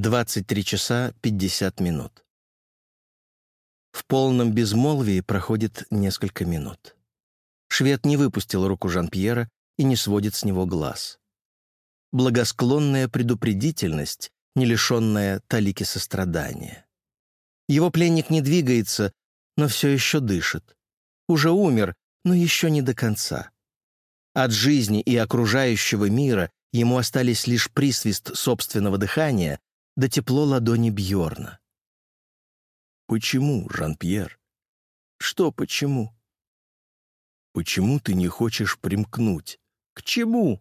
23 часа 50 минут. В полном безмолвии проходит несколько минут. Швед не выпустил руку Жан-Пьера и не сводит с него глаз. Благосклонная предупредительность, не лишенная талики сострадания. Его пленник не двигается, но все еще дышит. Уже умер, но еще не до конца. От жизни и окружающего мира ему остались лишь присвист собственного дыхания да тепло ладони Бьорна. «Почему, Жан-Пьер?» «Что почему?» «Почему ты не хочешь примкнуть?» «К чему?»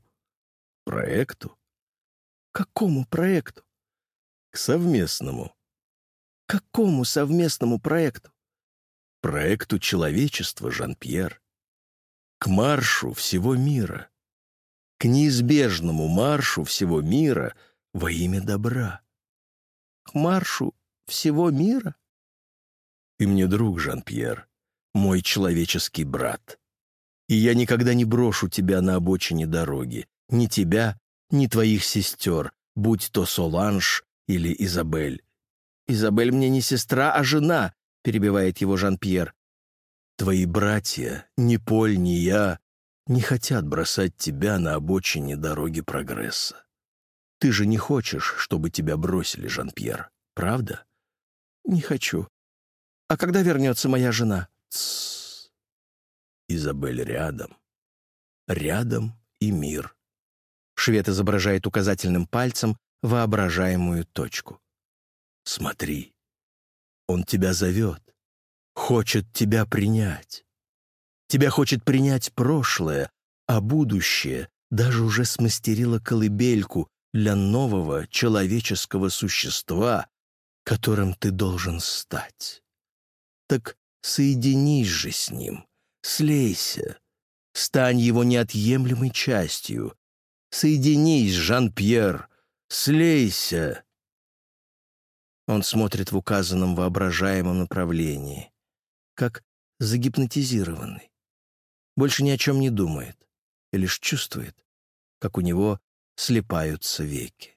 «Проекту». «Какому проекту?» «К совместному». «Какому совместному проекту?» «Проекту человечества, Жан-Пьер. К маршу всего мира. К неизбежному маршу всего мира во имя добра» к маршу всего мира? Ты мне друг, Жан-Пьер, мой человеческий брат. И я никогда не брошу тебя на обочине дороги, ни тебя, ни твоих сестер, будь то Соланж или Изабель. «Изабель мне не сестра, а жена», — перебивает его Жан-Пьер. «Твои братья, ни Поль, ни я, не хотят бросать тебя на обочине дороги прогресса. Ты же не хочешь, чтобы тебя бросили, Жан-Пьер, правда? Не хочу. А когда вернется моя жена? Тссс. Изабель рядом. Рядом и мир. Швед изображает указательным пальцем воображаемую точку. Смотри. Он тебя зовет. Хочет тебя принять. Тебя хочет принять прошлое, а будущее даже уже смастерило колыбельку, для нового человеческого существа, которым ты должен стать. Так соединись же с ним, слейся, стань его неотъемлемой частью. Соединись, Жан-Пьер, слейся. Он смотрит в указанном воображаемом направлении, как загипнотизированный. Больше ни о чем не думает лишь чувствует, как у него слепаются веки.